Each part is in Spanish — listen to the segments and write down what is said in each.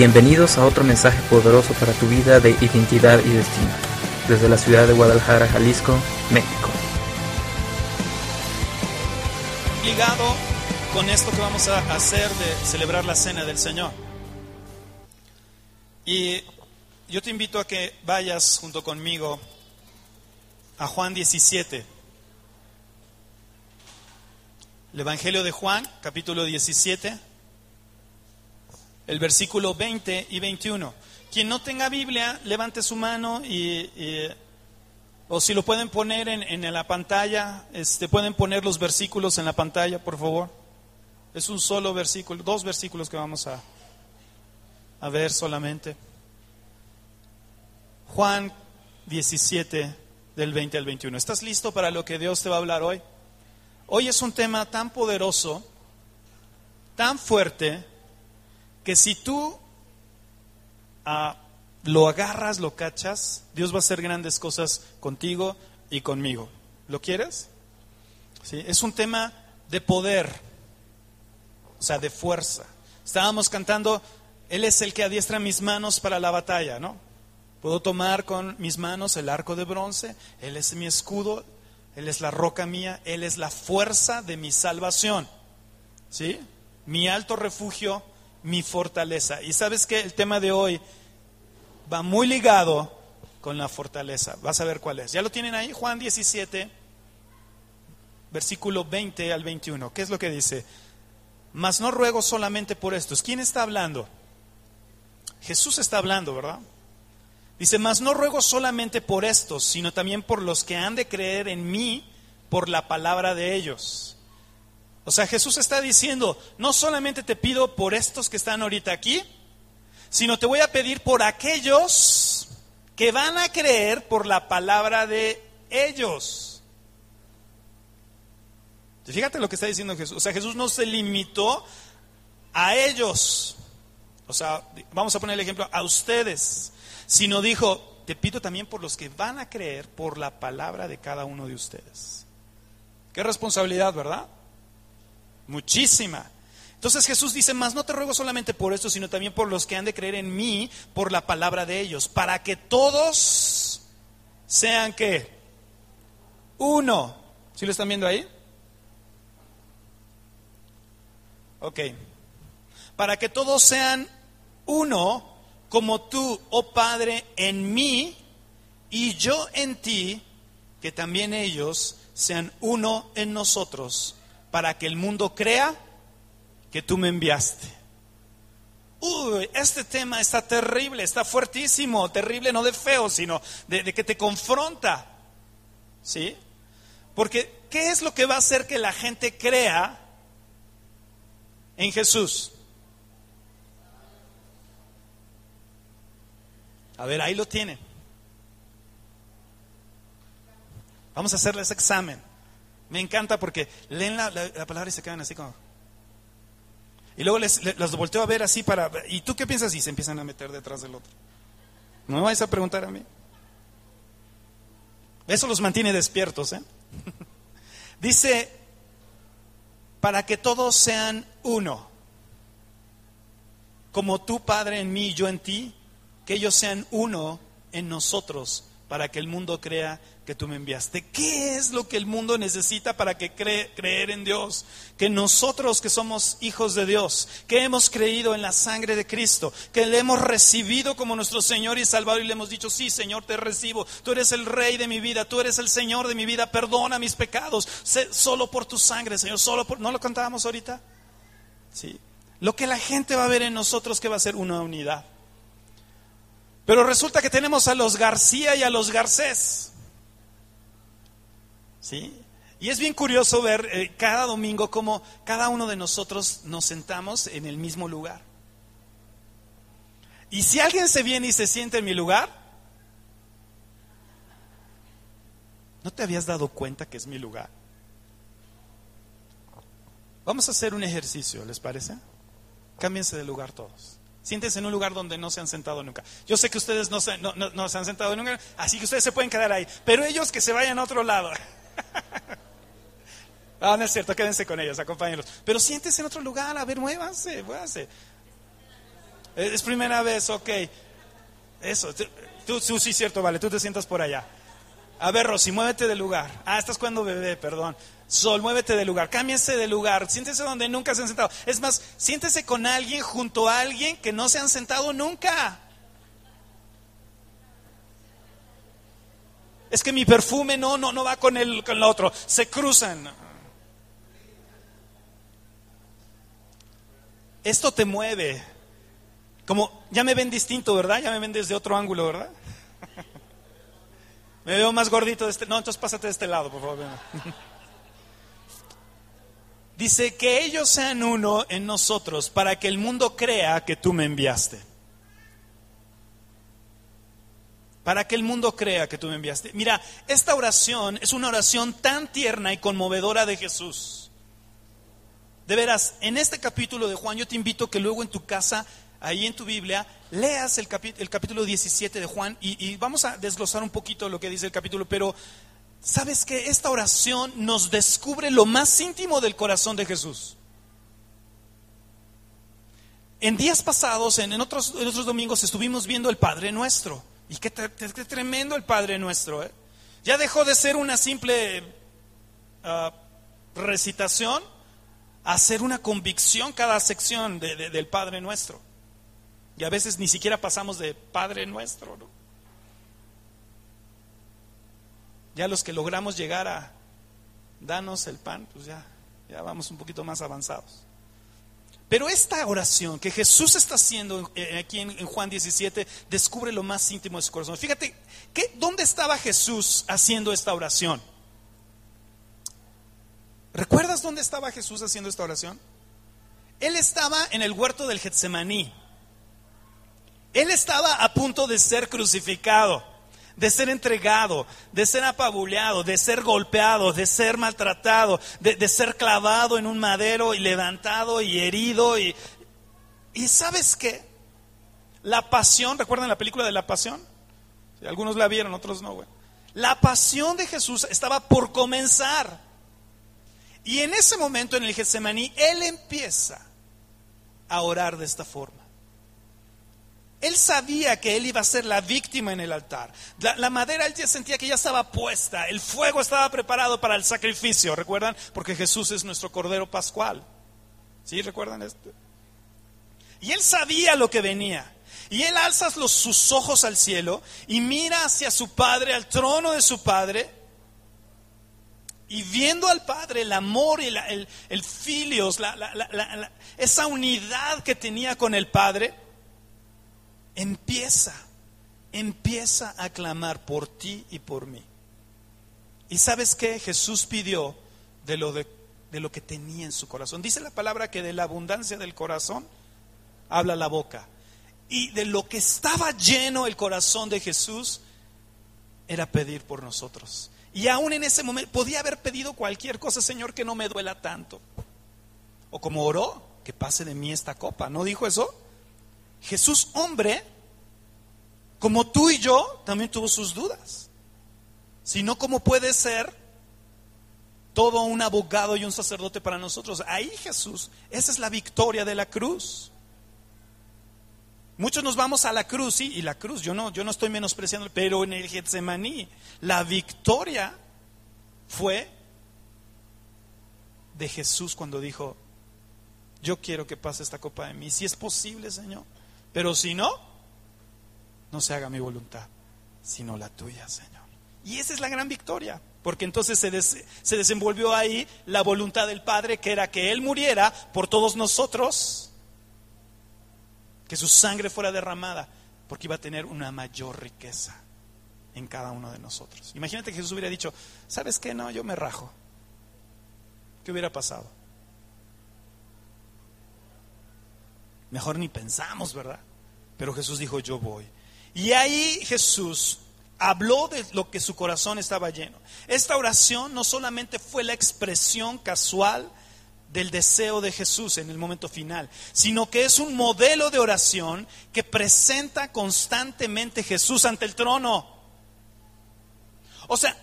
Bienvenidos a otro mensaje poderoso para tu vida de identidad y destino, desde la ciudad de Guadalajara, Jalisco, México. Ligado con esto que vamos a hacer de celebrar la cena del Señor. Y yo te invito a que vayas junto conmigo a Juan 17. El Evangelio de Juan, capítulo 17, el versículo 20 y 21. Quien no tenga Biblia, levante su mano y, o si lo pueden poner en, en, la pantalla, este, pueden poner los versículos en la pantalla, por favor. Es un solo versículo, dos versículos que vamos a, a ver solamente. Juan 17, del 20 al 21. ¿Estás listo para lo que Dios te va a hablar hoy? Hoy es un tema tan poderoso, tan fuerte, que si tú ah, lo agarras, lo cachas, Dios va a hacer grandes cosas contigo y conmigo. ¿Lo quieres? ¿Sí? Es un tema de poder, o sea, de fuerza. Estábamos cantando, Él es el que adiestra mis manos para la batalla, ¿no? Puedo tomar con mis manos el arco de bronce, Él es mi escudo, Él es la roca mía, Él es la fuerza de mi salvación. ¿Sí? Mi alto refugio, mi fortaleza. Y sabes que el tema de hoy va muy ligado con la fortaleza. Vas a ver cuál es. ¿Ya lo tienen ahí? Juan 17, versículo 20 al 21. ¿Qué es lo que dice? Mas no ruego solamente por estos. ¿Quién está hablando? Jesús está hablando, ¿verdad? Dice, mas no ruego solamente por estos, sino también por los que han de creer en mí por la palabra de ellos. O sea, Jesús está diciendo, no solamente te pido por estos que están ahorita aquí, sino te voy a pedir por aquellos que van a creer por la palabra de ellos. Fíjate lo que está diciendo Jesús. O sea, Jesús no se limitó a ellos. O sea, vamos a poner el ejemplo, a ustedes. Sino dijo, te pido también por los que van a creer por la palabra de cada uno de ustedes. Qué responsabilidad, ¿verdad? Muchísima. Entonces Jesús dice, más no te ruego solamente por esto, sino también por los que han de creer en mí por la palabra de ellos, para que todos sean que uno. ¿Sí lo están viendo ahí? Ok. Para que todos sean uno, como tú, oh Padre, en mí y yo en ti, que también ellos sean uno en nosotros, para que el mundo crea que tú me enviaste. Uy, este tema está terrible, está fuertísimo, terrible no de feo, sino de, que te confronta. ¿Sí? Porque, ¿qué es lo que va a hacer que la gente crea en Jesús? A ver, ahí lo tienen. Vamos a hacerles examen. Me encanta porque leen la, la, la palabra y se quedan así como... Y luego les, les, los volteo a ver así para... ¿Y tú qué piensas? Y se empiezan a meter detrás del otro. No me vais a preguntar a mí. Eso los mantiene despiertos. ¿eh? Dice, para que todos sean uno. Como tú, Padre, en mí y yo en ti, que ellos sean uno en nosotros, para que el mundo crea que tú me enviaste. ¿Qué es lo que el mundo necesita para que cree, creer en Dios? Que nosotros que somos hijos de Dios, que hemos creído en la sangre de Cristo, que le hemos recibido como nuestro Señor y Salvador y le hemos dicho, sí Señor, te recibo, tú eres el Rey de mi vida, tú eres el Señor de mi vida, perdona mis pecados, solo por tu sangre, Señor, solo por... ¿No lo cantábamos ahorita? Sí. Lo que la gente va a ver en nosotros que va a ser una unidad. Pero resulta que tenemos a los García y a los Garcés. ¿Sí? Y es bien curioso ver eh, cada domingo cómo cada uno de nosotros nos sentamos en el mismo lugar. Y si alguien se viene y se siente en mi lugar, ¿no te habías dado cuenta que es mi lugar? Vamos a hacer un ejercicio, ¿les parece? Cámbiense de lugar todos. Siéntense en un lugar donde no se han sentado nunca. Yo sé que ustedes no se, no, no, se han sentado nunca, así que ustedes se pueden quedar ahí. Pero ellos que se vayan a otro lado. Ah, no es cierto, quédense con ellos, acompáñenlos. Pero siéntense en otro lugar, a ver, muévanse, muévanse. Es primera vez, ok. Eso, tú, tú sí, cierto, vale, tú te sientas por allá. A ver, Rosy, muévete del lugar. Ah, estás cuando bebé, perdón. Sol, muévete del lugar. Cámbiese de lugar. Siéntese donde nunca se han sentado. Es más, siéntese con alguien, junto a alguien que no se han sentado nunca. Es que mi perfume no, no, no va con el, con el otro. Se cruzan. Esto te mueve. Como, ya me ven distinto, ¿verdad? Ya me ven desde otro ángulo, ¿verdad? Me veo más gordito de este. No, entonces pásate de este lado, por favor. Dice que ellos sean uno en nosotros para que el mundo crea que tú me enviaste. Para que el mundo crea que tú me enviaste. Mira, esta oración es una oración tan tierna y conmovedora de Jesús. De veras, en este capítulo de Juan yo te invito que luego en tu casa ahí en tu Biblia, leas el, el capítulo 17 de Juan y, vamos a desglosar un poquito lo que dice el capítulo, pero sabes que esta oración nos descubre lo más íntimo del corazón de Jesús. En días pasados, en, otros, domingos, estuvimos viendo el Padre Nuestro. Y qué, tremendo el Padre Nuestro. ¿eh? Ya dejó de ser una simple ah, recitación a ser una convicción cada sección del Padre Nuestro. Y a veces ni siquiera pasamos de Padre nuestro, ¿no? Ya los que logramos llegar a danos el pan, pues ya, ya vamos un poquito más avanzados. Pero esta oración que Jesús está haciendo eh, aquí en, Juan 17 descubre lo más íntimo de su corazón. Fíjate, ¿qué, ¿dónde estaba Jesús haciendo esta oración? ¿Recuerdas dónde estaba Jesús haciendo esta oración? Él estaba en el huerto del Getsemaní. Él estaba a punto de ser crucificado, de ser entregado, de ser apabuleado, de ser golpeado, de ser maltratado, de, ser clavado en un madero y levantado y herido. Y, y sabes qué? La pasión, ¿recuerdan la película de la pasión? algunos la vieron, otros no, güey. La pasión de Jesús estaba por comenzar. Y en ese momento en el Getsemaní, Él empieza a orar de esta forma. Él sabía que él iba a ser la víctima en el altar. La, madera él ya sentía que ya estaba puesta, el fuego estaba preparado para el sacrificio, ¿recuerdan? Porque Jesús es nuestro Cordero Pascual. ¿Sí? ¿Recuerdan esto? Y él sabía lo que venía. Y él alza sus ojos al cielo y mira hacia su Padre, al trono de su Padre. Y viendo al Padre el amor y el, el filios, esa unidad que tenía con el Padre, empieza, empieza a clamar por ti y por mí. ¿Y sabes qué? Jesús pidió de lo, de, lo que tenía en su corazón. Dice la palabra que de la abundancia del corazón habla la boca. Y de lo que estaba lleno el corazón de Jesús era pedir por nosotros. Y aún en ese momento podía haber pedido cualquier cosa, Señor, que no me duela tanto. O como oró, que pase de mí esta copa. ¿No dijo eso? Jesús hombre, como tú y yo, también tuvo sus dudas. Si no, ¿cómo puede ser todo un abogado y un sacerdote para nosotros? Ahí Jesús, esa es la victoria de la cruz. Muchos nos vamos a la cruz, y la cruz, yo no, yo no estoy menospreciando, pero en el Getsemaní, la victoria fue de Jesús cuando dijo, yo quiero que pase esta copa de mí, si es posible, Señor. Pero si no, no se haga mi voluntad, sino la tuya, Señor. Y esa es la gran victoria, porque entonces se, se desenvolvió ahí la voluntad del Padre, que era que Él muriera por todos nosotros, que su sangre fuera derramada, porque iba a tener una mayor riqueza en cada uno de nosotros. Imagínate que Jesús hubiera dicho, ¿sabes qué? No, yo me rajo. ¿Qué hubiera pasado? Mejor ni pensamos, ¿verdad? Pero Jesús dijo, yo voy. Y ahí Jesús habló de lo que su corazón estaba lleno. Esta oración no solamente fue la expresión casual del deseo de Jesús en el momento final, sino que es un modelo de oración que presenta constantemente Jesús ante el trono. O sea,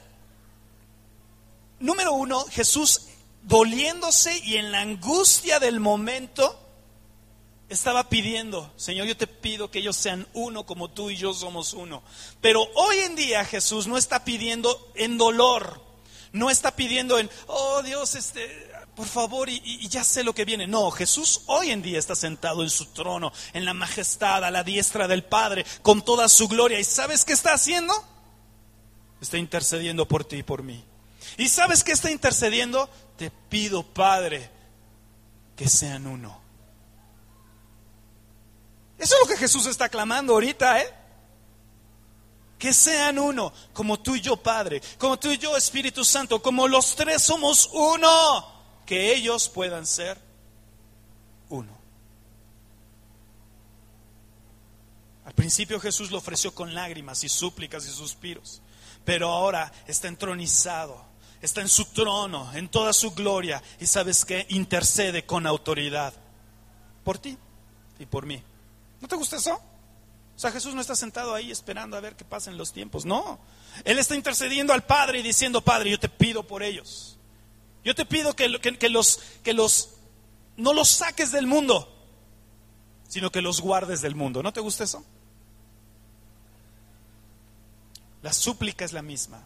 número uno, Jesús doliéndose y en la angustia del momento, estaba pidiendo, Señor, yo te pido que ellos sean uno como tú y yo somos uno. Pero hoy en día Jesús no está pidiendo en dolor, no está pidiendo en, oh Dios, este, por favor, y, ya sé lo que viene. No, Jesús hoy en día está sentado en su trono, en la majestad, a la diestra del Padre, con toda su gloria. ¿Y sabes qué está haciendo? Está intercediendo por ti y por mí. ¿Y sabes qué está intercediendo? Te pido, Padre, que sean uno. Eso es lo que Jesús está clamando ahorita, ¿eh? Que sean uno, como tú y yo, Padre, como tú y yo, Espíritu Santo, como los tres somos uno, que ellos puedan ser uno. Al principio Jesús lo ofreció con lágrimas y súplicas y suspiros, pero ahora está entronizado, está en su trono, en toda su gloria, y sabes que intercede con autoridad por ti y por mí. ¿No te gusta eso? O sea, Jesús no está sentado ahí esperando a ver qué pasen los tiempos. No. Él está intercediendo al Padre y diciendo, Padre, yo te pido por ellos. Yo te pido que, que, los, que los, no los saques del mundo, sino que los guardes del mundo. ¿No te gusta eso? La súplica es la misma.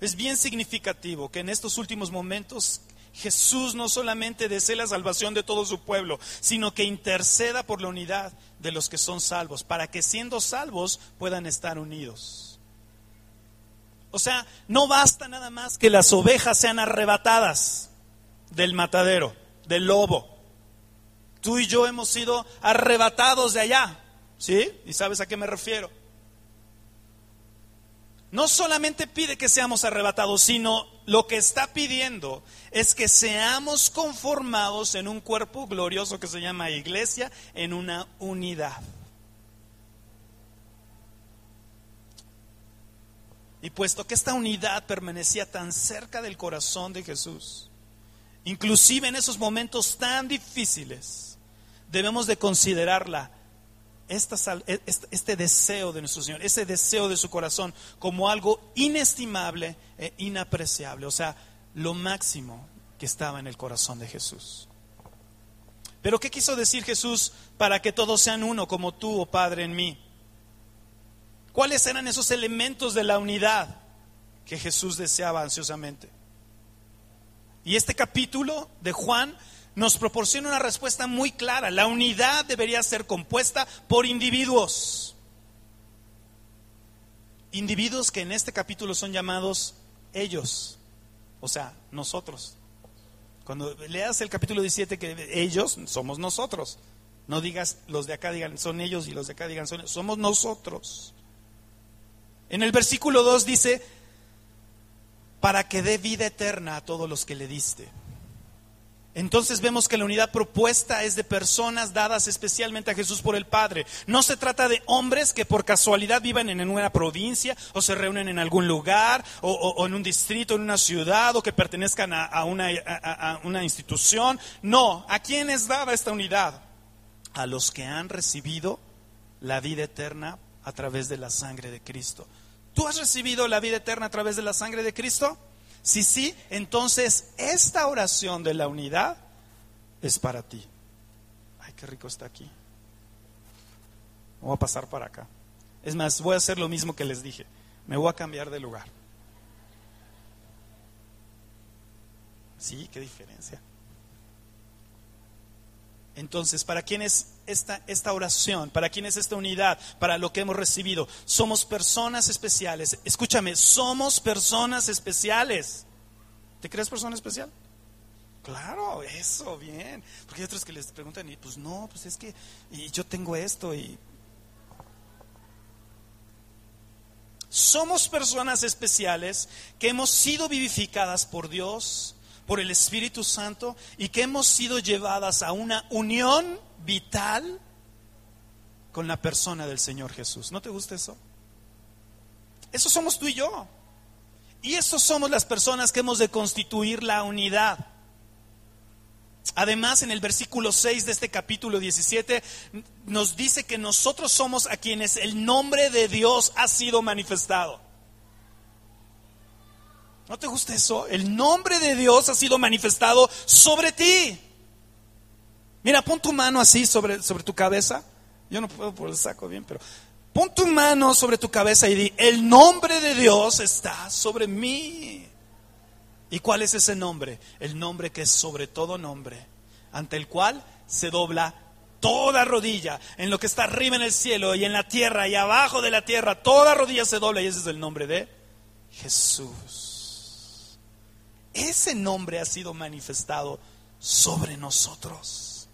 Es bien significativo que en estos últimos momentos Jesús no solamente desee la salvación de todo su pueblo, sino que interceda por la unidad de los que son salvos, para que siendo salvos puedan estar unidos. O sea, no basta nada más que las ovejas sean arrebatadas del matadero, del lobo. Tú y yo hemos sido arrebatados de allá, ¿sí? ¿Y sabes a qué me refiero? no solamente pide que seamos arrebatados, sino lo que está pidiendo es que seamos conformados en un cuerpo glorioso que se llama iglesia, en una unidad. Y puesto que esta unidad permanecía tan cerca del corazón de Jesús, inclusive en esos momentos tan difíciles, debemos de considerarla e, este deseo de nuestro Señor, ese deseo de su corazón como algo inestimable e inapreciable, o sea, lo máximo que estaba en el corazón de Jesús. Pero ¿qué quiso decir Jesús para que todos sean uno como tú, oh Padre, en mí? ¿Cuáles eran esos elementos de la unidad que Jesús deseaba ansiosamente? Y este capítulo de Juan nos proporciona una respuesta muy clara. La unidad debería ser compuesta por individuos. Individuos que en este capítulo son llamados ellos, o sea, nosotros. Cuando leas el capítulo 17 que ellos somos nosotros. No digas los de acá digan son ellos y los de acá digan son somos nosotros. En el versículo 2 dice para que dé vida eterna a todos los que le diste. Entonces vemos que la unidad propuesta es de personas dadas especialmente a Jesús por el Padre. No se trata de hombres que por casualidad vivan en una provincia o se reúnen en algún lugar o, en un distrito, en una ciudad o que pertenezcan a, una, a una institución. No, ¿a quién es dada esta unidad? A los que han recibido la vida eterna a través de la sangre de Cristo. ¿Tú has recibido la vida eterna a través de la sangre de Cristo? Si sí, entonces esta oración de la unidad es para ti. Ay, qué rico está aquí. Voy a pasar para acá. Es más, voy a hacer lo mismo que les dije. Me voy a cambiar de lugar. Sí, qué diferencia. Entonces, ¿para quién es esta, esta oración? ¿Para quién es esta unidad? Para lo que hemos recibido. Somos personas especiales. Escúchame, somos personas especiales. ¿Te crees persona especial? Claro, eso, bien. Porque hay otros que les preguntan y pues no, pues es que y yo tengo esto y... Somos personas especiales que hemos sido vivificadas por Dios por el Espíritu Santo y que hemos sido llevadas a una unión vital con la persona del Señor Jesús. ¿No te gusta eso? Eso somos tú y yo. Y eso somos las personas que hemos de constituir la unidad. Además, en el versículo 6 de este capítulo 17 nos dice que nosotros somos a quienes el nombre de Dios ha sido manifestado. ¿No te gusta eso? El nombre de Dios ha sido manifestado sobre ti. Mira, pon tu mano así sobre, sobre tu cabeza. Yo no puedo por el saco bien, pero pon tu mano sobre tu cabeza y di, el nombre de Dios está sobre mí. ¿Y cuál es ese nombre? El nombre que es sobre todo nombre, ante el cual se dobla toda rodilla, en lo que está arriba en el cielo y en la tierra y abajo de la tierra, toda rodilla se dobla y ese es el nombre de Jesús. Ese nombre ha sido manifestado sobre nosotros.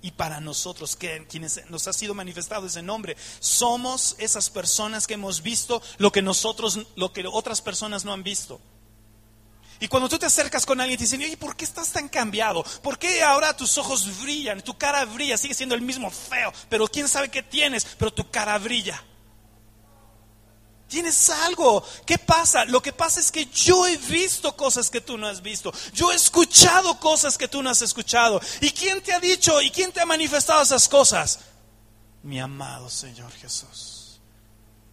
Y para nosotros, que quienes nos ha sido manifestado ese nombre, somos esas personas que hemos visto lo que nosotros, lo que otras personas no han visto. Y cuando tú te acercas con alguien y te dicen, oye, ¿por qué estás tan cambiado? ¿Por qué ahora tus ojos brillan? Tu cara brilla, sigue siendo el mismo feo, pero quién sabe qué tienes, pero tu cara brilla. Tienes algo. ¿Qué pasa? Lo que pasa es que yo he visto cosas que tú no has visto. Yo he escuchado cosas que tú no has escuchado. ¿Y quién te ha dicho y quién te ha manifestado esas cosas? Mi amado Señor Jesús.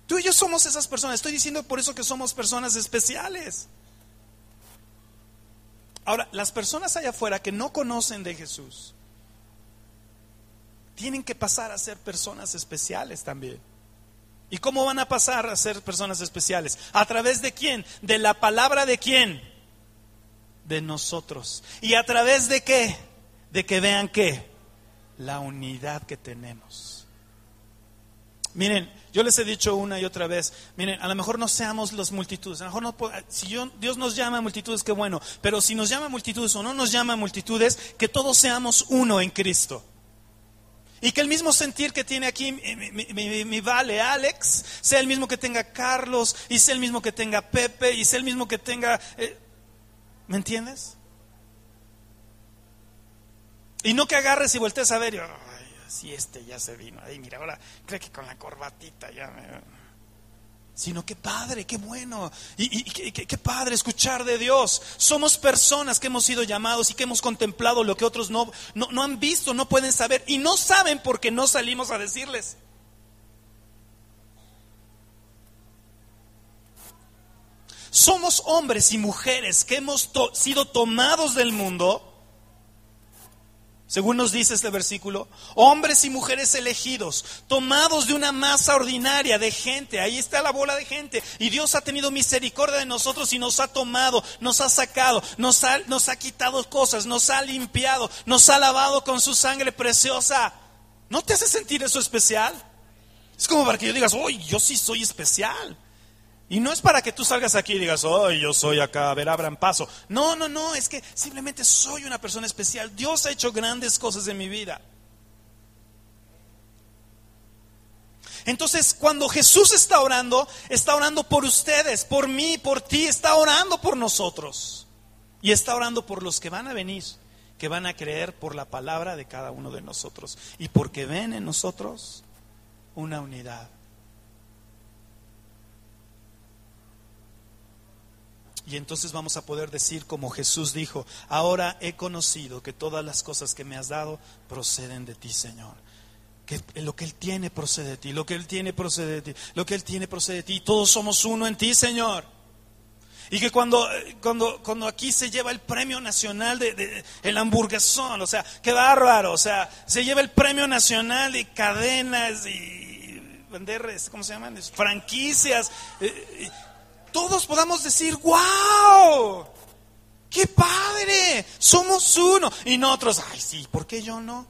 Tú y yo somos esas personas. Estoy diciendo por eso que somos personas especiales. Ahora, las personas allá afuera que no conocen de Jesús, tienen que pasar a ser personas especiales también. ¿Y cómo van a pasar a ser personas especiales? ¿A través de quién? De la palabra de quién? De nosotros. ¿Y a través de qué? De que vean qué? La unidad que tenemos. Miren, yo les he dicho una y otra vez, miren, a lo mejor no seamos las multitudes, a lo mejor no, si Dios nos llama a multitudes, qué bueno, pero si nos llama multitudes o no nos llama multitudes, que todos seamos uno en Cristo. Y que el mismo sentir que tiene aquí mi, vale Alex, sea el mismo que tenga Carlos, y sea el mismo que tenga Pepe, y sea el mismo que tenga... Eh, ¿Me entiendes? Y no que agarres y voltees a ver y, si este ya se vino. Ahí, mira, ahora cree que con la corbatita ya me... Sino qué padre, qué bueno. Y, qué, padre escuchar de Dios. Somos personas que hemos sido llamados y que hemos contemplado lo que otros no, no, no han visto, no pueden saber. Y no saben porque no salimos a decirles. Somos hombres y mujeres que hemos sido tomados del mundo según nos dice este versículo, hombres y mujeres elegidos, tomados de una masa ordinaria de gente, ahí está la bola de gente, y Dios ha tenido misericordia de nosotros y nos ha tomado, nos ha sacado, nos ha, quitado cosas, nos ha limpiado, nos ha lavado con su sangre preciosa. ¿No te hace sentir eso especial? Es como para que yo digas, hoy yo sí soy especial. Y no es para que tú salgas aquí y digas, oh, yo soy acá, a ver, abran paso. No, no, no, es que simplemente soy una persona especial. Dios ha hecho grandes cosas en mi vida. Entonces, cuando Jesús está orando, está orando por ustedes, por mí, por ti, está orando por nosotros. Y está orando por los que van a venir, que van a creer por la palabra de cada uno de nosotros. Y porque ven en nosotros una unidad. Y entonces vamos a poder decir como Jesús dijo, ahora he conocido que todas las cosas que me has dado proceden de ti, Señor. Que lo que Él tiene procede de ti, lo que Él tiene procede de ti, lo que Él tiene procede de ti. Todos somos uno en ti, Señor. Y que cuando, cuando, cuando aquí se lleva el premio nacional de, el hamburguesón, o sea, qué bárbaro, o sea, se lleva el premio nacional de cadenas y vender, ¿cómo se llaman? Franquicias. Eh, todos podamos decir, wow, qué padre, somos uno. Y nosotros, ay sí, ¿por qué yo no?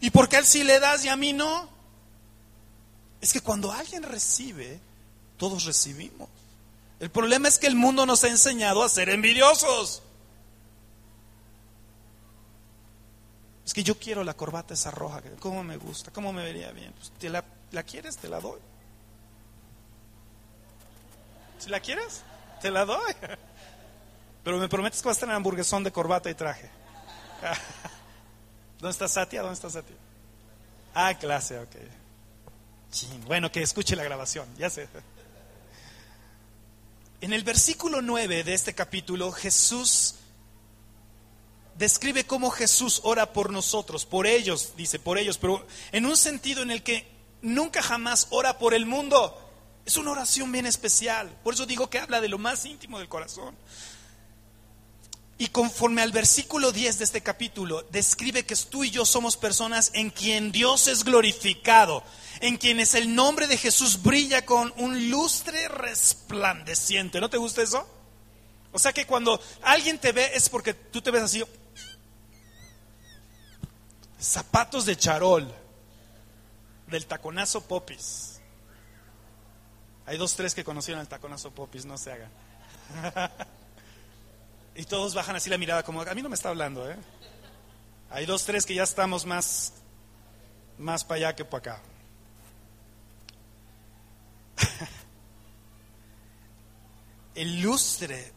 ¿Y por qué él sí le das y a mí no? Es que cuando alguien recibe, todos recibimos. El problema es que el mundo nos ha enseñado a ser envidiosos. Es que yo quiero la corbata esa roja, ¿cómo me gusta? ¿Cómo me vería bien? Pues, la, ¿La quieres? Te la doy. Si la quieres, te la doy. Pero me prometes que vas a tener hamburguesón de corbata y traje. ¿Dónde está Satia? ¿Dónde está Satia? Ah, clase, ok. Bueno, que escuche la grabación, ya sé. En el versículo 9 de este capítulo, Jesús describe cómo Jesús ora por nosotros, por ellos, dice, por ellos, pero en un sentido en el que nunca jamás ora por el mundo. Es una oración bien especial. Por eso digo que habla de lo más íntimo del corazón. Y conforme al versículo 10 de este capítulo, describe que tú y yo somos personas en quien Dios es glorificado, en quienes el nombre de Jesús brilla con un lustre resplandeciente. ¿No te gusta eso? O sea que cuando alguien te ve es porque tú te ves así. Zapatos de charol, del taconazo popis. Hay dos, tres que conocieron el taconazo popis, no se hagan. Y todos bajan así la mirada como, a mí no me está hablando, ¿eh? Hay dos, tres que ya estamos más, más para allá que para acá. El lustre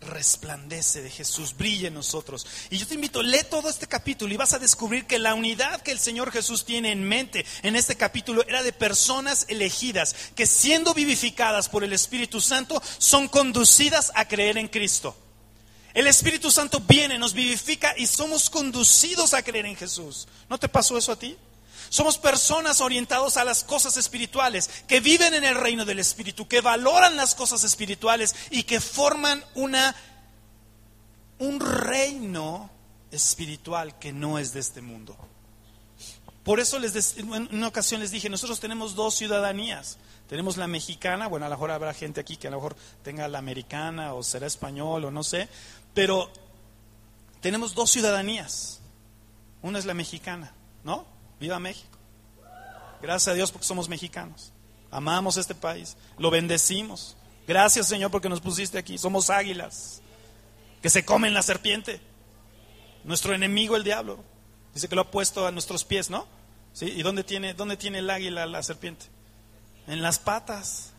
resplandece de Jesús, brilla en nosotros. Y yo te invito, lee todo este capítulo y vas a descubrir que la unidad que el Señor Jesús tiene en mente en este capítulo era de personas elegidas que siendo vivificadas por el Espíritu Santo son conducidas a creer en Cristo. El Espíritu Santo viene, nos vivifica y somos conducidos a creer en Jesús. ¿No te pasó eso a ti? Somos personas orientados a las cosas espirituales, que viven en el reino del Espíritu, que valoran las cosas espirituales y que forman una, un reino espiritual que no es de este mundo. Por eso les en una ocasión les dije, nosotros tenemos dos ciudadanías. Tenemos la mexicana, bueno, a lo mejor habrá gente aquí que a lo mejor tenga la americana o será español o no sé, pero tenemos dos ciudadanías. Una es la mexicana, ¿no? Viva México. Gracias a Dios porque somos mexicanos. Amamos este país, lo bendecimos. Gracias Señor porque nos pusiste aquí. Somos águilas que se comen la serpiente. Nuestro enemigo el diablo. Dice que lo ha puesto a nuestros pies, ¿no? ¿Sí? ¿Y dónde tiene, dónde tiene el águila la serpiente? En las patas.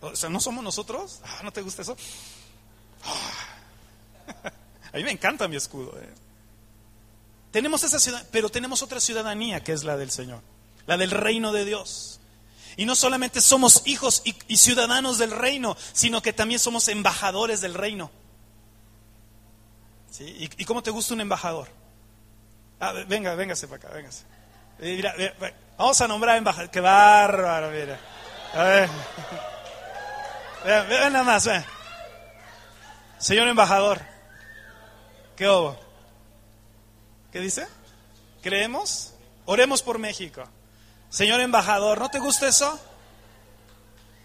O sea, ¿no somos nosotros? Ah, ¿No te gusta eso? A mí me encanta mi escudo. Eh. Tenemos esa ciudad, pero tenemos otra ciudadanía que es la del Señor, la del reino de Dios. Y no solamente somos hijos y, ciudadanos del reino, sino que también somos embajadores del reino. ¿Y, cómo te gusta un embajador? Ah, venga, véngase para acá, véngase. Eh, vamos a nombrar embajador. Qué bárbaro, mira. A ver. Nada más, ven. Señor embajador, ¿qué hubo? ¿Qué dice? ¿Creemos? Oremos por México. Señor embajador, ¿no te gusta eso?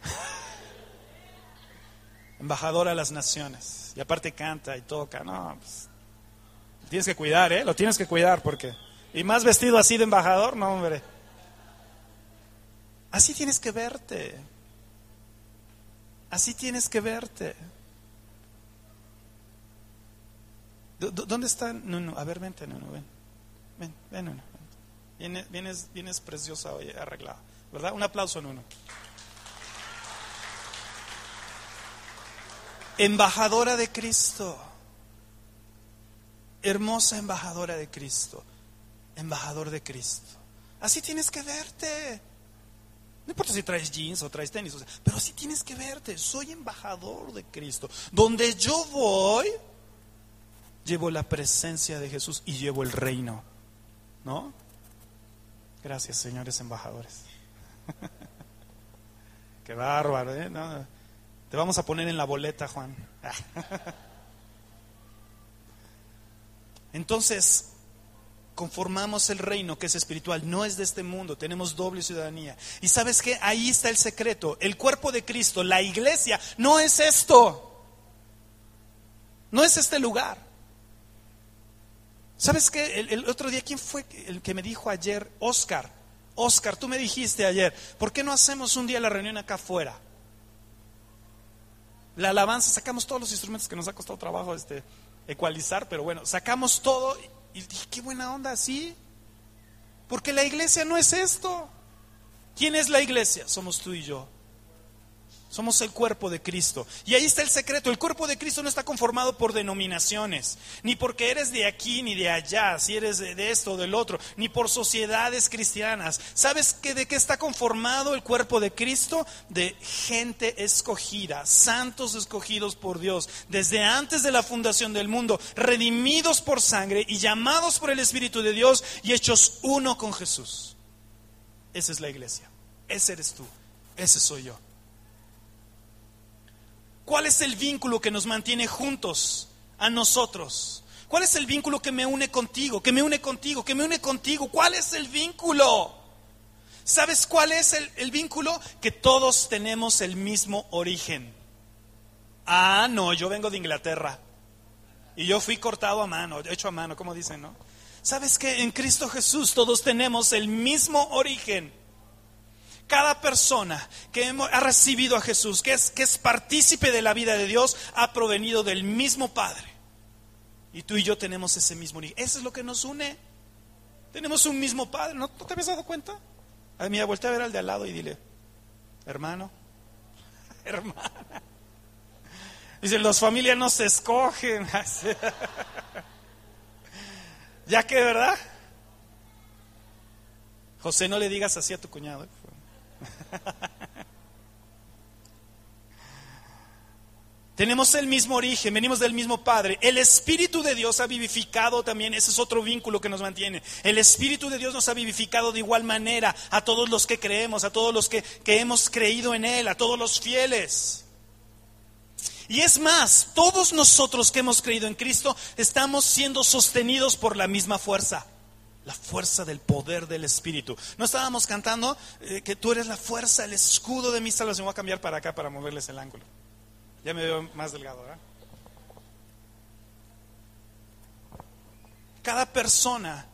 embajador a las naciones. Y aparte canta y toca. No, pues, tienes que cuidar, ¿eh? Lo tienes que cuidar porque... Y más vestido así de embajador, no, hombre. Así tienes que verte. Así tienes que verte. ¿Dónde está? No, no, a ver, vente, no, no, ven. Ven, ven, no, Vienes, vienes, vienes preciosa hoy, arreglada. ¿Verdad? Un aplauso, Nuno. Embajadora de Cristo. Hermosa embajadora de Cristo. Embajador de Cristo. Así tienes que verte. No importa si traes jeans o traes tenis, pero así tienes que verte. Soy embajador de Cristo. Donde yo voy, llevo la presencia de Jesús y llevo el reino. ¿No? Gracias, señores embajadores. Qué bárbaro, ¿eh? te vamos a poner en la boleta, Juan. Entonces, conformamos el reino que es espiritual, no es de este mundo, tenemos doble ciudadanía. Y sabes que ahí está el secreto, el cuerpo de Cristo, la iglesia, no es esto, no es este lugar. ¿Sabes qué? El, otro día, ¿quién fue el que me dijo ayer? Oscar. Oscar, tú me dijiste ayer, ¿por qué no hacemos un día la reunión acá afuera? La alabanza, sacamos todos los instrumentos que nos ha costado trabajo este, ecualizar, pero bueno, sacamos todo y, y dije, qué buena onda, sí. Porque la iglesia no es esto. ¿Quién es la iglesia? Somos tú y yo. Somos el cuerpo de Cristo. Y ahí está el secreto. El cuerpo de Cristo no está conformado por denominaciones, ni porque eres de aquí ni de allá, si eres de, esto o del otro, ni por sociedades cristianas. ¿Sabes que de qué está conformado el cuerpo de Cristo? De gente escogida, santos escogidos por Dios, desde antes de la fundación del mundo, redimidos por sangre y llamados por el Espíritu de Dios y hechos uno con Jesús. Esa es la iglesia. Ese eres tú. Ese soy yo. ¿Cuál es el vínculo que nos mantiene juntos a nosotros? ¿Cuál es el vínculo que me une contigo? Que me une contigo, que me une contigo. ¿Cuál es el vínculo? ¿Sabes cuál es el, vínculo? Que todos tenemos el mismo origen. Ah, no, yo vengo de Inglaterra. Y yo fui cortado a mano, hecho a mano, como dicen, ¿no? ¿Sabes que en Cristo Jesús todos tenemos el mismo origen? Cada persona que ha recibido a Jesús, que es, que es partícipe de la vida de Dios, ha provenido del mismo Padre. Y tú y yo tenemos ese mismo origen. Eso es lo que nos une. Tenemos un mismo Padre. ¿No, te habías dado cuenta? A mí, a ver al de al lado y dile, hermano, hermana. Dice, las familias no se escogen. ya que, ¿verdad? José, no le digas así a tu cuñado. ¿eh? Tenemos el mismo origen, venimos del mismo Padre. El Espíritu de Dios ha vivificado también, ese es otro vínculo que nos mantiene. El Espíritu de Dios nos ha vivificado de igual manera a todos los que creemos, a todos los que, que hemos creído en Él, a todos los fieles. Y es más, todos nosotros que hemos creído en Cristo estamos siendo sostenidos por la misma fuerza. La fuerza del poder del Espíritu. No estábamos cantando eh, que tú eres la fuerza, el escudo de mi salvación. Voy a cambiar para acá para moverles el ángulo. Ya me veo más delgado, ¿verdad? Cada persona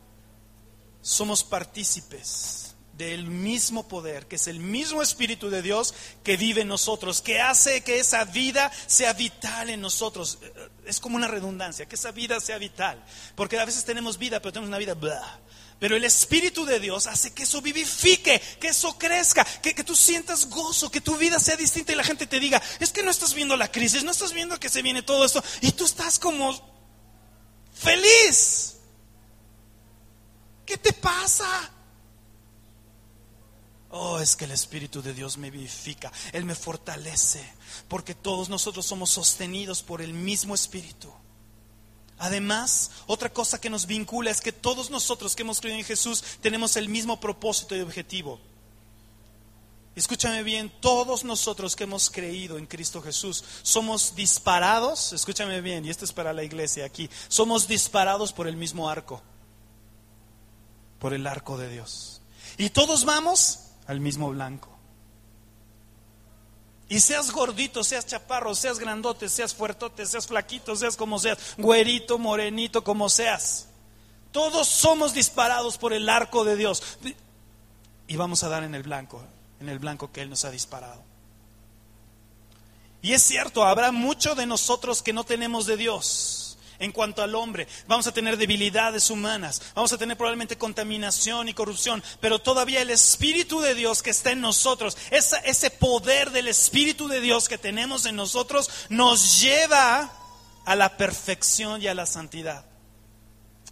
somos partícipes del mismo poder, que es el mismo Espíritu de Dios que vive en nosotros, que hace que esa vida sea vital en nosotros. Es como una redundancia, que esa vida sea vital. Porque a veces tenemos vida, pero tenemos una vida blah. Pero el Espíritu de Dios hace que eso vivifique, que eso crezca, que, que, tú sientas gozo, que tu vida sea distinta y la gente te diga, es que no estás viendo la crisis, no estás viendo que se viene todo esto y tú estás como feliz. ¿Qué te pasa? Oh, es que el Espíritu de Dios me vivifica, Él me fortalece, porque todos nosotros somos sostenidos por el mismo Espíritu. Además, otra cosa que nos vincula es que todos nosotros que hemos creído en Jesús tenemos el mismo propósito y objetivo. Escúchame bien, todos nosotros que hemos creído en Cristo Jesús somos disparados, escúchame bien, y esto es para la iglesia aquí, somos disparados por el mismo arco, por el arco de Dios. Y todos vamos al mismo blanco. Y seas gordito, seas chaparro, seas grandote, seas fuertote, seas flaquito, seas como seas, güerito, morenito, como seas. Todos somos disparados por el arco de Dios. Y vamos a dar en el blanco, en el blanco que Él nos ha disparado. Y es cierto, habrá mucho de nosotros que no tenemos de Dios en cuanto al hombre. Vamos a tener debilidades humanas, vamos a tener probablemente contaminación y corrupción, pero todavía el Espíritu de Dios que está en nosotros, ese poder del Espíritu de Dios que tenemos en nosotros, nos lleva a la perfección y a la santidad.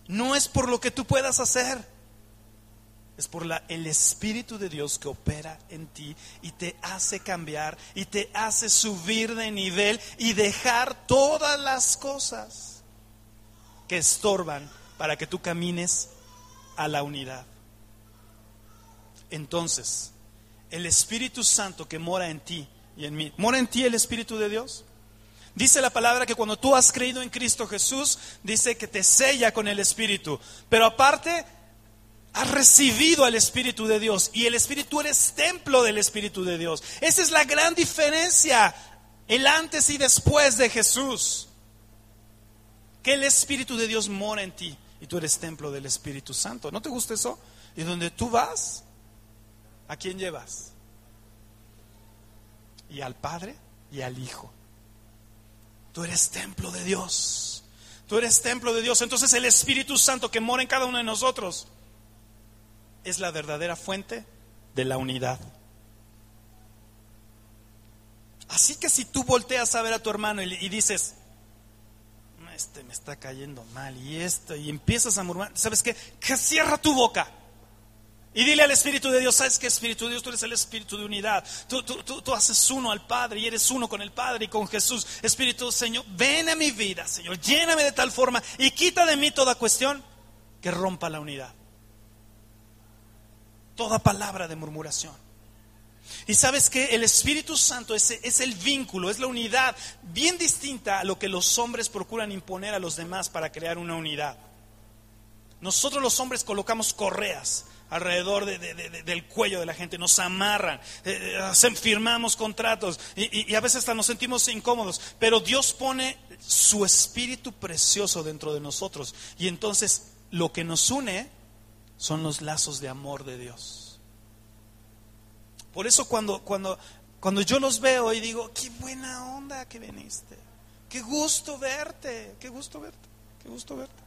No es por lo que tú puedas hacer. Es por el Espíritu de Dios que opera en ti y te hace cambiar y te hace subir de nivel y dejar todas las cosas estorban para que tú camines a la unidad. Entonces, el Espíritu Santo que mora en ti y en mí, ¿mora en ti el Espíritu de Dios? Dice la palabra que cuando tú has creído en Cristo Jesús, dice que te sella con el Espíritu. Pero aparte, has recibido al Espíritu de Dios y el Espíritu eres templo del Espíritu de Dios. Esa es la gran diferencia, el antes y después de Jesús que el Espíritu de Dios mora en ti y tú eres templo del Espíritu Santo. ¿No te gusta eso? Y donde tú vas, ¿a quién llevas? Y al Padre y al Hijo. Tú eres templo de Dios. Tú eres templo de Dios. Entonces el Espíritu Santo que mora en cada uno de nosotros es la verdadera fuente de la unidad. Así que si tú volteas a ver a tu hermano y, dices, este me está cayendo mal y esto, y empiezas a murmurar, ¿sabes qué? Que cierra tu boca. Y dile al Espíritu de Dios, ¿sabes qué Espíritu de Dios? Tú eres el Espíritu de unidad. Tú, tú, tú, haces uno al Padre y eres uno con el Padre y con Jesús. Espíritu, Señor, ven a mi vida, Señor, lléname de tal forma y quita de mí toda cuestión que rompa la unidad. Toda palabra de murmuración. Y sabes que el Espíritu Santo es, el vínculo, es la unidad, bien distinta a lo que los hombres procuran imponer a los demás para crear una unidad. Nosotros los hombres colocamos correas alrededor del cuello de la gente, nos amarran, eh, eh, firmamos contratos y, y a veces hasta nos sentimos incómodos, pero Dios pone su espíritu precioso dentro de nosotros y entonces lo que nos une son los lazos de amor de Dios. Por eso cuando, cuando, cuando yo los veo y digo, qué buena onda que viniste, qué gusto verte, qué gusto verte, qué gusto verte.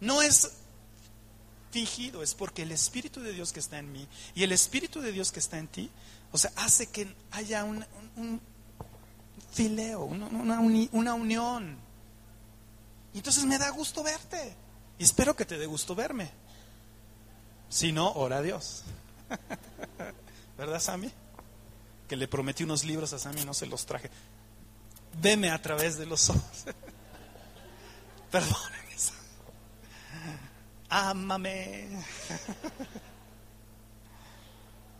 No es fingido, es porque el Espíritu de Dios que está en mí y el Espíritu de Dios que está en ti, o sea, hace que haya un, fileo, una, una, unión. Y entonces me da gusto verte. Y espero que te dé gusto verme. Si no, ora a Dios. ¿Verdad, Sammy? Que le prometí unos libros a Sammy y no se los traje. Veme a través de los ojos. Perdóneme, Ámame.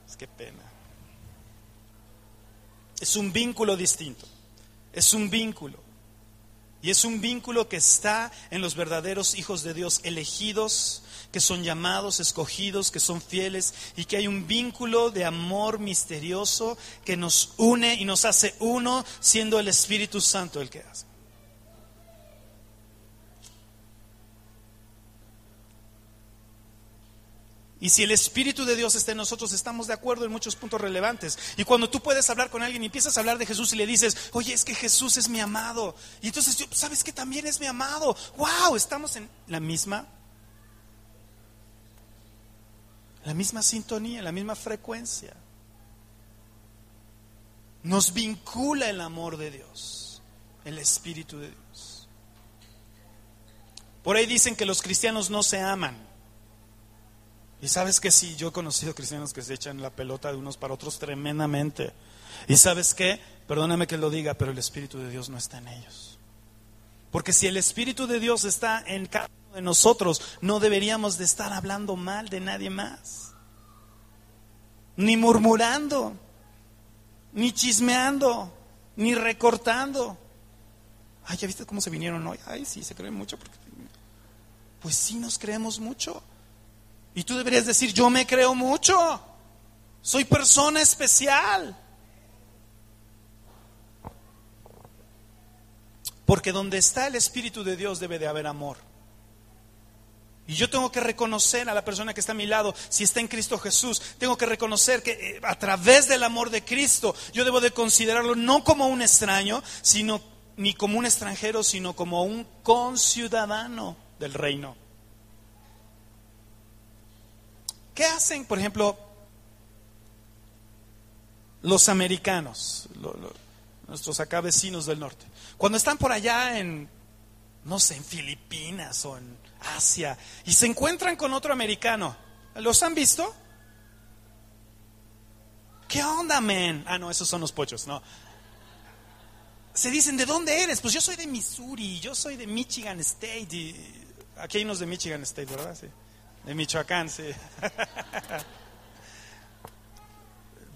Es que pena. Es un vínculo distinto. Es un vínculo. Y es un vínculo que está en los verdaderos hijos de Dios, elegidos, que son llamados, escogidos, que son fieles, y que hay un vínculo de amor misterioso que nos une y nos hace uno, siendo el Espíritu Santo el que hace. Y si el Espíritu de Dios está en nosotros, estamos de acuerdo en muchos puntos relevantes. Y cuando tú puedes hablar con alguien y empiezas a hablar de Jesús y le dices, oye, es que Jesús es mi amado. Y entonces, ¿sabes que también es mi amado? ¡Wow! Estamos en la misma, la misma sintonía, la misma frecuencia. Nos vincula el amor de Dios, el Espíritu de Dios. Por ahí dicen que los cristianos no se aman. Y sabes que sí, yo he conocido cristianos que se echan la pelota de unos para otros tremendamente. Y sabes qué, perdóname que lo diga, pero el Espíritu de Dios no está en ellos. Porque si el Espíritu de Dios está en cada de nosotros, no deberíamos de estar hablando mal de nadie más. Ni murmurando, ni chismeando, ni recortando. Ay, ¿ya viste cómo se vinieron hoy? Ay, sí, se creen mucho. Porque... Pues sí nos creemos mucho. Y tú deberías decir, yo me creo mucho, soy persona especial. Porque donde está el Espíritu de Dios debe de haber amor. Y yo tengo que reconocer a la persona que está a mi lado, si está en Cristo Jesús, tengo que reconocer que eh, a través del amor de Cristo yo debo de considerarlo no como un extraño, sino ni como un extranjero, sino como un conciudadano del reino. ¿Qué hacen, por ejemplo, los americanos, nuestros acá vecinos del norte? Cuando están por allá en, no sé, en Filipinas o en Asia y se encuentran con otro americano, ¿los han visto? ¿Qué onda, men? Ah, no, esos son los pochos, no. Se dicen, ¿de dónde eres? Pues yo soy de Missouri, yo soy de Michigan State. Y aquí hay unos de Michigan State, ¿verdad? Sí. De Michoacán, sí.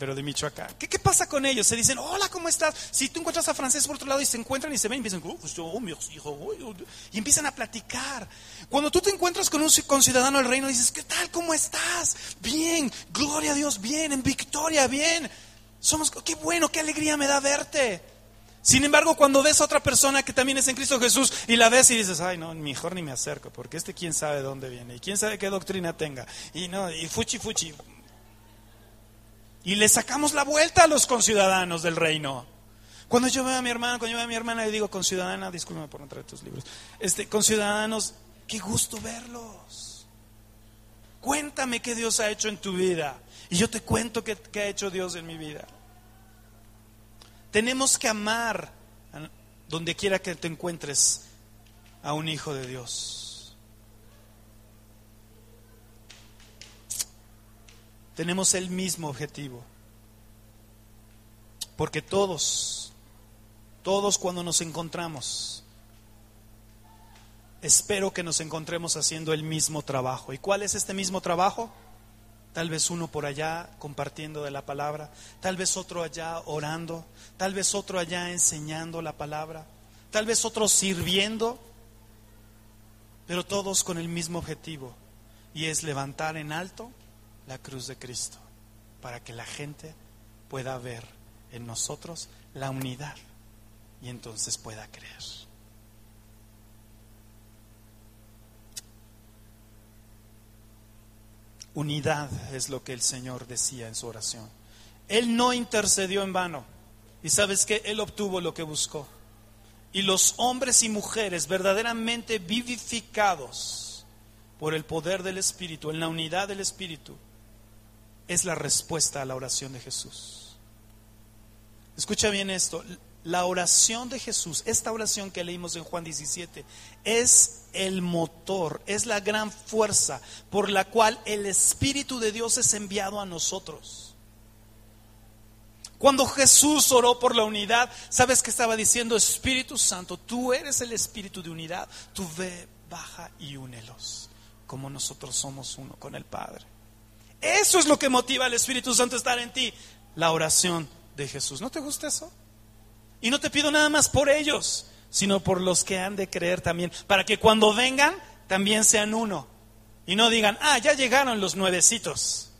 Pero de Michoacán. ¿Qué, ¿Qué, pasa con ellos? Se dicen, hola, ¿cómo estás? Si tú encuentras a francés por otro lado y se encuentran y se ven, empiezan, oh, pues oh, oh, y empiezan a platicar. Cuando tú te encuentras con un conciudadano del reino, dices, ¿qué tal? ¿Cómo estás? Bien, gloria a Dios, bien, en victoria, bien. Somos, qué bueno, qué alegría me da verte. Sin embargo, cuando ves a otra persona que también es en Cristo Jesús y la ves y dices, ay, no, mejor ni me acerco, porque este quién sabe de dónde viene y quién sabe qué doctrina tenga. Y no, y fuchi fuchi. Y le sacamos la vuelta a los conciudadanos del reino. Cuando yo veo a mi hermano, cuando yo veo a mi hermana, le digo, conciudadana, discúlpeme por no traer tus libros. Este, conciudadanos, qué gusto verlos. Cuéntame qué Dios ha hecho en tu vida. Y yo te cuento qué ha hecho Dios en mi vida. Tenemos que amar donde quiera que te encuentres a un hijo de Dios. Tenemos el mismo objetivo. Porque todos, todos cuando nos encontramos, espero que nos encontremos haciendo el mismo trabajo. ¿Y cuál es este mismo trabajo? Tal vez uno por allá compartiendo de la palabra, tal vez otro allá orando, tal vez otro allá enseñando la palabra, tal vez otro sirviendo, pero todos con el mismo objetivo, y es levantar en alto la cruz de Cristo, para que la gente pueda ver en nosotros la unidad y entonces pueda creer. Unidad es lo que el Señor decía en su oración. Él no intercedió en vano. Y sabes que Él obtuvo lo que buscó. Y los hombres y mujeres verdaderamente vivificados por el poder del Espíritu, en la unidad del Espíritu, es la respuesta a la oración de Jesús. Escucha bien esto. La oración de Jesús, esta oración que leímos en Juan 17, es el motor, es la gran fuerza por la cual el Espíritu de Dios es enviado a nosotros. Cuando Jesús oró por la unidad, ¿sabes qué estaba diciendo? Espíritu Santo, tú eres el Espíritu de unidad, tú ve, baja y únelos, como nosotros somos uno con el Padre. Eso es lo que motiva al Espíritu Santo a estar en ti, la oración de Jesús. ¿No te gusta eso? Y no te pido nada más por ellos, sino por los que han de creer también, para que cuando vengan también sean uno. Y no digan, ah, ya llegaron los nuevecitos.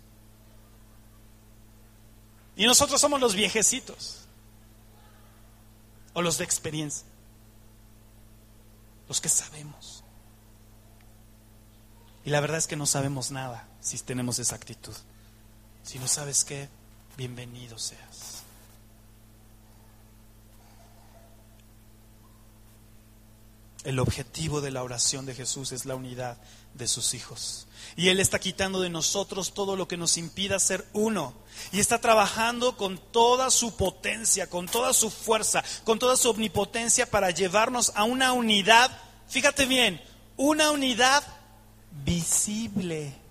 Y nosotros somos los viejecitos. O los de experiencia. Los que sabemos. Y la verdad es que no sabemos nada si tenemos esa actitud. Si no sabes qué, bienvenido seas. El objetivo de la oración de Jesús es la unidad de sus hijos. Y Él está quitando de nosotros todo lo que nos impida ser uno. Y está trabajando con toda su potencia, con toda su fuerza, con toda su omnipotencia para llevarnos a una unidad, fíjate bien, una unidad visible.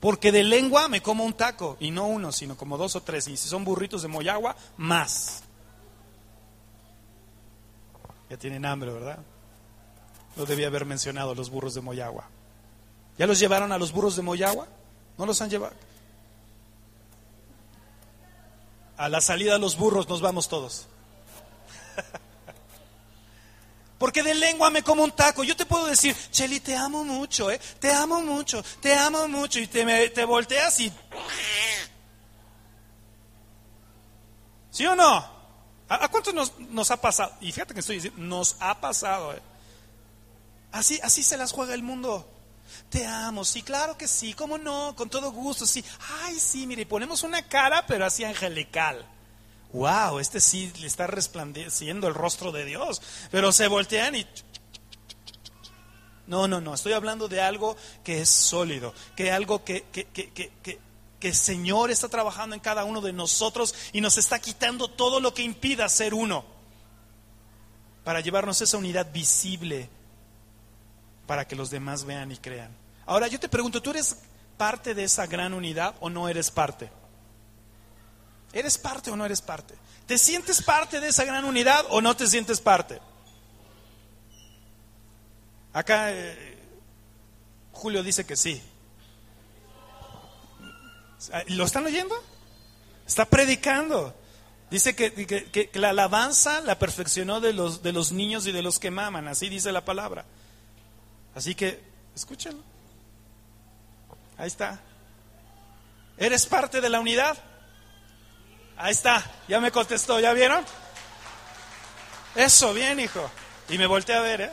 Porque de lengua me como un taco, y no uno, sino como dos o tres. Y si son burritos de moyagua, más. Ya tienen hambre, ¿verdad? No debía haber mencionado los burros de Moyagua. ¿Ya los llevaron a los burros de Moyagua? ¿No los han llevado? A la salida de los burros nos vamos todos. Porque de lengua me como un taco. Yo te puedo decir, Cheli, te amo mucho, ¿eh? Te amo mucho, te amo mucho. Y te, te volteas y... ¿Sí o no? ¿A, cuántos nos, ha pasado? Y fíjate que estoy diciendo, nos ha pasado. ¿eh? Así, así se las juega el mundo. Te amo, sí, claro que sí, cómo no, con todo gusto, sí. Ay, sí, mire, ponemos una cara, pero así angelical. Wow, este sí le está resplandeciendo el rostro de Dios. Pero se voltean y. No, no, no, estoy hablando de algo que es sólido, que algo que, que, que, que que el Señor está trabajando en cada uno de nosotros y nos está quitando todo lo que impida ser uno, para llevarnos esa unidad visible, para que los demás vean y crean. Ahora yo te pregunto, ¿tú eres parte de esa gran unidad o no eres parte? ¿Eres parte o no eres parte? ¿Te sientes parte de esa gran unidad o no te sientes parte? Acá eh, Julio dice que sí. ¿Lo están oyendo? Está predicando. Dice que, la alabanza la perfeccionó de los, de los niños y de los que maman, así dice la palabra. Así que, escúchenlo. Ahí está. ¿Eres parte de la unidad? Ahí está, ya me contestó, ¿ya vieron? Eso, bien, hijo. Y me volteé a ver, ¿eh?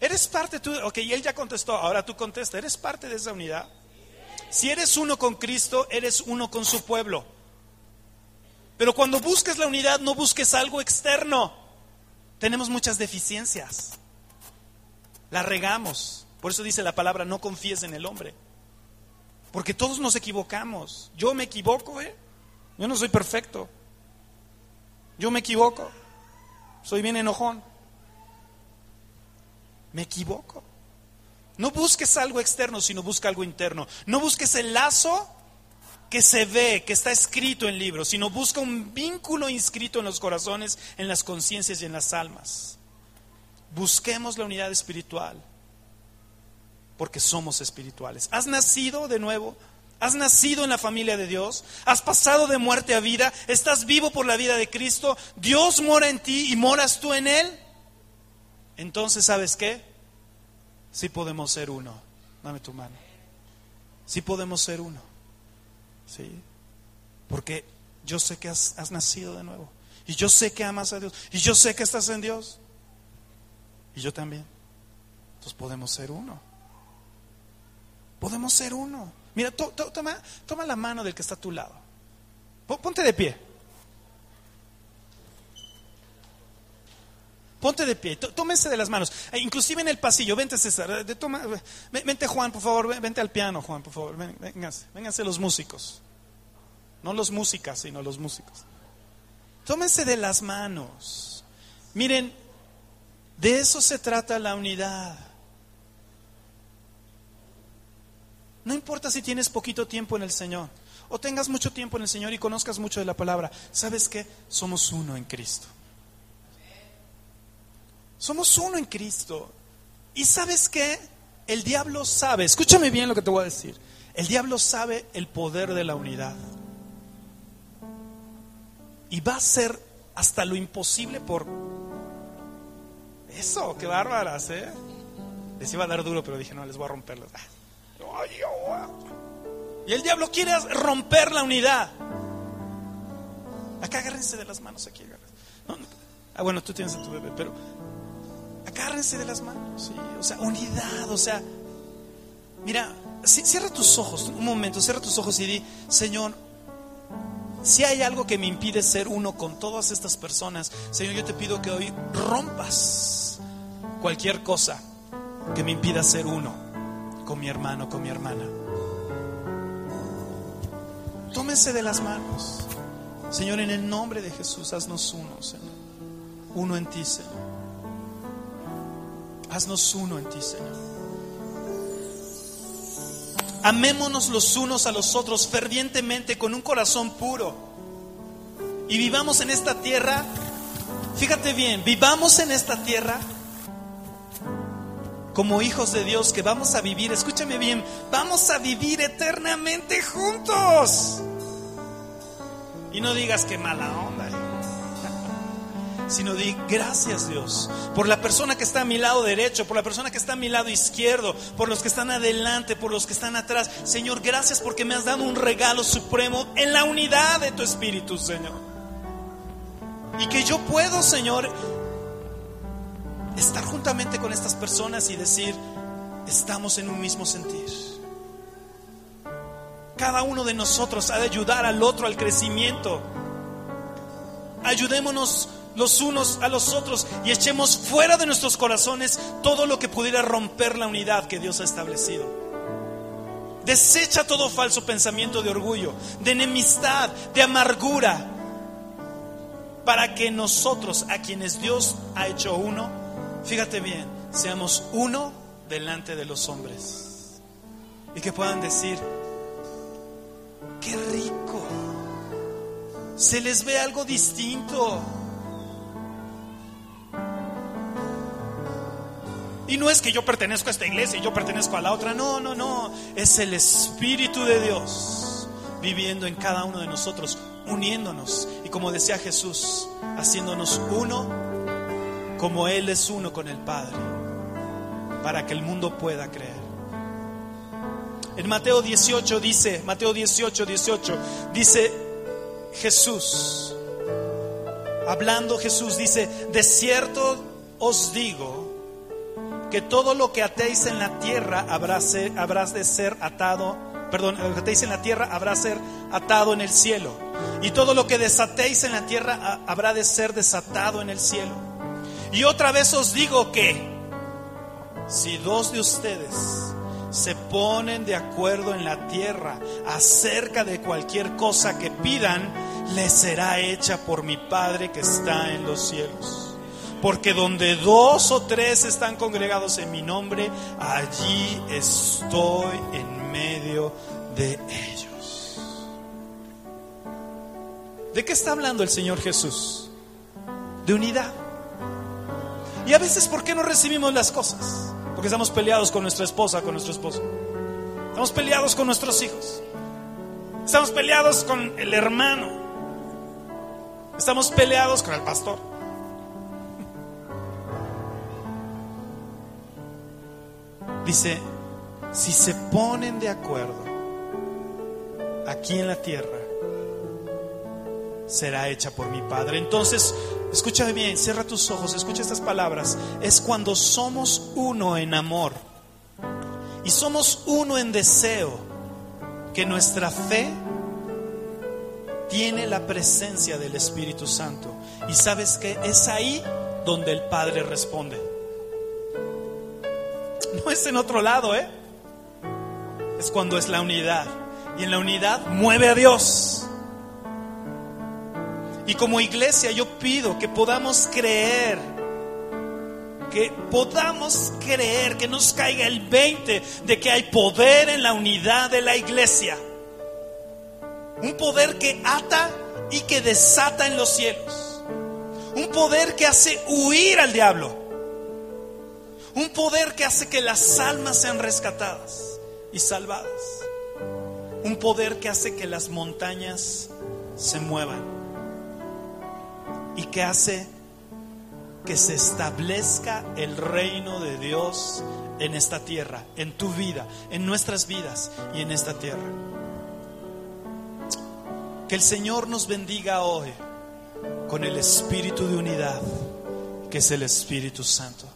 ¿Eres parte tú? Ok, y él ya contestó, ahora tú contesta, ¿eres parte de esa unidad? Si eres uno con Cristo, eres uno con su pueblo. Pero cuando busques la unidad, no busques algo externo. Tenemos muchas deficiencias. La regamos. Por eso dice la palabra, no confíes en el hombre. Porque todos nos equivocamos. Yo me equivoco, ¿eh? Yo no soy perfecto. Yo me equivoco. Soy bien enojón. Me equivoco. No busques algo externo, sino busca algo interno. No busques el lazo que se ve, que está escrito en libros, sino busca un vínculo inscrito en los corazones, en las conciencias y en las almas. Busquemos la unidad espiritual. porque somos espirituales. ¿Has nacido de nuevo? ¿Has nacido en la familia de Dios? ¿Has pasado de muerte a vida? ¿Estás vivo por la vida de Cristo? ¿Dios mora en ti y moras tú en Él? Entonces, ¿sabes qué? Sí podemos ser uno. Dame tu mano. Sí podemos ser uno. ¿Sí? Porque yo sé que has, has nacido de nuevo. Y yo sé que amas a Dios. Y yo sé que estás en Dios. Y yo también. Entonces podemos ser uno. Podemos ser uno. Mira, toma, toma la mano del que está a tu lado. Ponte de pie. Ponte de pie, tómense de las manos. E inclusive en el pasillo, vente César, toma, vente Juan, por favor, vente al piano, Juan, por favor, vénganse, vénganse los músicos. No los músicas, sino los músicos. Tómense de las manos. Miren, de eso se trata la unidad. No importa si tienes poquito tiempo en el Señor o tengas mucho tiempo en el Señor y conozcas mucho de la palabra. ¿Sabes qué? Somos uno en Cristo. Somos uno en Cristo. ¿Y sabes qué? El diablo sabe, escúchame bien lo que te voy a decir. El diablo sabe el poder de la unidad. Y va a hacer hasta lo imposible por eso, qué bárbaras, ¿eh? Les iba a dar duro, pero dije, no, les voy a romperlos. Y el diablo quiere romper la unidad. Acá agárrense de las manos, aquí Ah, bueno, tú tienes a tu bebé, pero agárrense de las manos, o sea, unidad, o sea, mira, cierra tus ojos, un momento, cierra tus ojos y di, Señor, si hay algo que me impide ser uno con todas estas personas, Señor, yo te pido que hoy rompas cualquier cosa que me impida ser uno con mi hermano, con mi hermana. Tómense de las manos. Señor, en el nombre de Jesús, haznos uno, Señor. Uno en ti, Señor. Haznos uno en ti, Señor. Amémonos los unos a los otros fervientemente con un corazón puro. Y vivamos en esta tierra, fíjate bien, vivamos en esta tierra como hijos de Dios que vamos a vivir, escúchame bien, vamos a vivir eternamente juntos. Y no digas que mala onda sino di gracias Dios por la persona que está a mi lado derecho, por la persona que está a mi lado izquierdo, por los que están adelante, por los que están atrás. Señor, gracias porque me has dado un regalo supremo en la unidad de tu Espíritu, Señor. Y que yo puedo, Señor, estar juntamente con estas personas y decir, estamos en un mismo sentir. Cada uno de nosotros ha de ayudar al otro al crecimiento. Ayudémonos los unos a los otros y echemos fuera de nuestros corazones todo lo que pudiera romper la unidad que Dios ha establecido. Desecha todo falso pensamiento de orgullo, de enemistad, de amargura, para que nosotros, a quienes Dios ha hecho uno, fíjate bien, seamos uno delante de los hombres. Y que puedan decir, qué rico, se les ve algo distinto Y no es que yo pertenezco a esta iglesia y yo pertenezco a la otra. No, no, no. Es el Espíritu de Dios viviendo en cada uno de nosotros, uniéndonos. Y como decía Jesús, haciéndonos uno como Él es uno con el Padre, para que el mundo pueda creer. En Mateo 18 dice, Mateo 18, 18, dice Jesús, hablando Jesús, dice, de cierto os digo, que todo lo que atéis en la tierra habrá, de ser atado, perdón, lo que atéis en la tierra habrá ser atado en el cielo. Y todo lo que desatéis en la tierra habrá de ser desatado en el cielo. Y otra vez os digo que si dos de ustedes se ponen de acuerdo en la tierra acerca de cualquier cosa que pidan, les será hecha por mi Padre que está en los cielos. Porque donde dos o tres están congregados en mi nombre, allí estoy en medio de ellos. ¿De qué está hablando el Señor Jesús? De unidad. Y a veces, ¿por qué no recibimos las cosas? Porque estamos peleados con nuestra esposa, con nuestro esposo. Estamos peleados con nuestros hijos. Estamos peleados con el hermano. Estamos peleados con el pastor. Dice, si se ponen de acuerdo aquí en la tierra, será hecha por mi Padre. Entonces, escúchame bien, cierra tus ojos, escucha estas palabras. Es cuando somos uno en amor y somos uno en deseo que nuestra fe tiene la presencia del Espíritu Santo. Y sabes que es ahí donde el Padre responde. No es en otro lado, ¿eh? Es cuando es la unidad. Y en la unidad mueve a Dios. Y como iglesia yo pido que podamos creer, que podamos creer, que nos caiga el 20 de que hay poder en la unidad de la iglesia. Un poder que ata y que desata en los cielos. Un poder que hace huir al diablo. Un poder que hace que las almas sean rescatadas y salvadas. Un poder que hace que las montañas se muevan y que hace que se establezca el reino de Dios en esta tierra, en tu vida, en nuestras vidas y en esta tierra. Que el Señor nos bendiga hoy con el espíritu de unidad, que es el Espíritu Santo.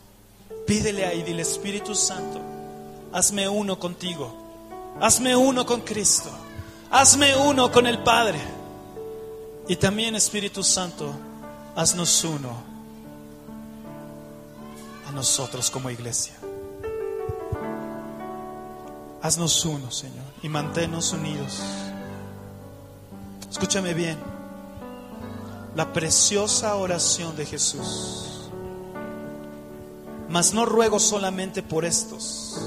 Pídele ahí, dile Espíritu Santo, hazme uno contigo, hazme uno con Cristo, hazme uno con el Padre. Y también Espíritu Santo, haznos uno a nosotros como iglesia. Haznos uno, Señor, y manténnos unidos. Escúchame bien, la preciosa oración de Jesús. Mas no ruego solamente por estos,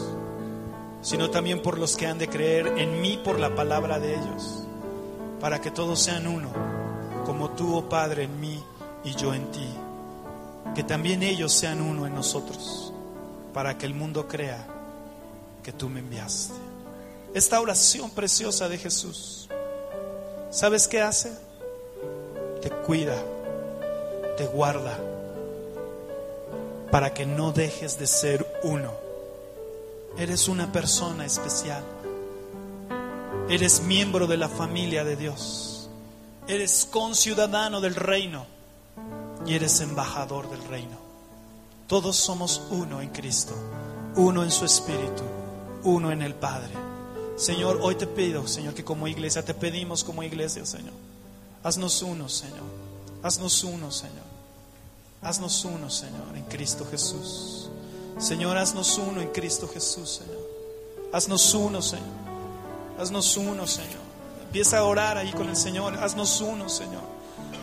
sino también por los que han de creer en mí por la palabra de ellos, para que todos sean uno, como tú, oh Padre, en mí y yo en ti. Que también ellos sean uno en nosotros, para que el mundo crea que tú me enviaste. Esta oración preciosa de Jesús, ¿sabes qué hace? Te cuida, te guarda, para que no dejes de ser uno. Eres una persona especial. Eres miembro de la familia de Dios. Eres conciudadano del reino y eres embajador del reino. Todos somos uno en Cristo, uno en su Espíritu, uno en el Padre. Señor, hoy te pido, Señor, que como iglesia, te pedimos como iglesia, Señor, haznos uno, Señor, haznos uno, Señor, haznos uno, Señor, en Cristo Jesús. Señor, haznos uno en Cristo Jesús, Señor. Haznos uno, Señor. Haznos uno, Señor. Empieza a orar ahí con el Señor. Haznos uno, Señor.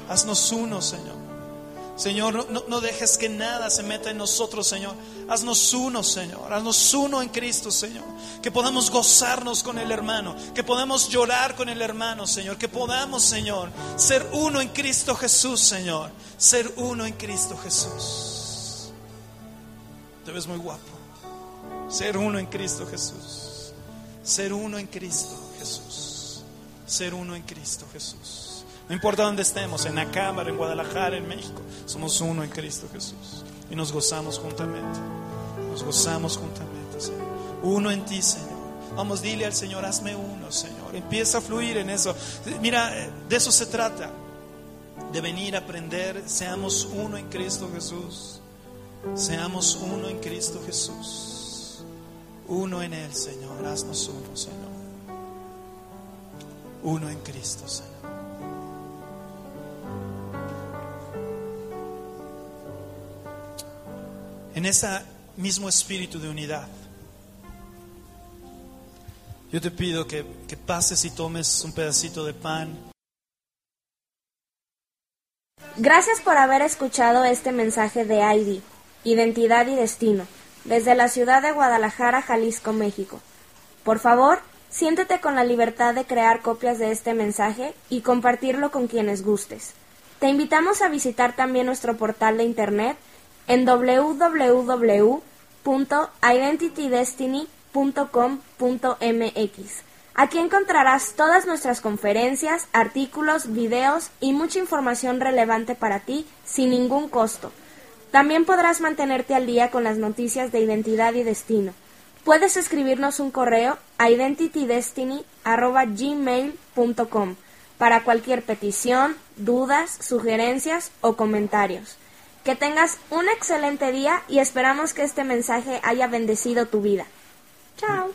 Haznos uno, Señor. Señor, no, dejes que nada se meta en nosotros, Señor. Haznos uno, Señor. Haznos uno en Cristo, Señor. Que podamos gozarnos con el hermano. Que podamos llorar con el hermano, Señor. Que podamos, Señor, ser uno en Cristo Jesús, Señor. Ser uno en Cristo Jesús. Te ves muy guapo. Ser uno en Cristo Jesús. Ser uno en Cristo Jesús. Ser uno en Cristo Jesús. No importa dónde estemos, en la cámara, en Guadalajara, en México, somos uno en Cristo Jesús. Y nos gozamos juntamente. Nos gozamos juntamente, Señor. Uno en ti, Señor. Vamos, dile al Señor, hazme uno, Señor. Empieza a fluir en eso. Mira, de eso se trata. De venir a aprender, seamos uno en Cristo Jesús. Seamos uno en Cristo Jesús. Uno en Él, Señor. Haznos uno, Señor. Uno en Cristo, Señor. En ese mismo espíritu de unidad. Yo te pido que, que, pases y tomes un pedacito de pan. Gracias por haber escuchado este mensaje de ID, Identidad y Destino, desde la ciudad de Guadalajara, Jalisco, México. Por favor, siéntete con la libertad de crear copias de este mensaje y compartirlo con quienes gustes. Te invitamos a visitar también nuestro portal de internet en www.identitydestiny.com.mx. Aquí encontrarás todas nuestras conferencias, artículos, videos y mucha información relevante para ti sin ningún costo. También podrás mantenerte al día con las noticias de identidad y destino. Puedes escribirnos un correo a identitydestiny.gmail.com para cualquier petición, dudas, sugerencias o comentarios. Que tengas un excelente día y esperamos que este mensaje haya bendecido tu vida. Chao.